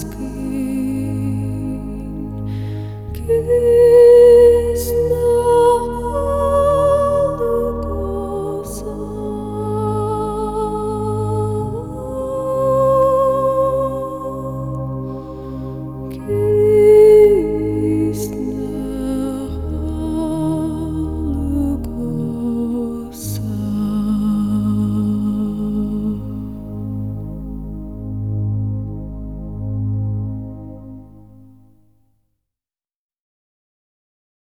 sky.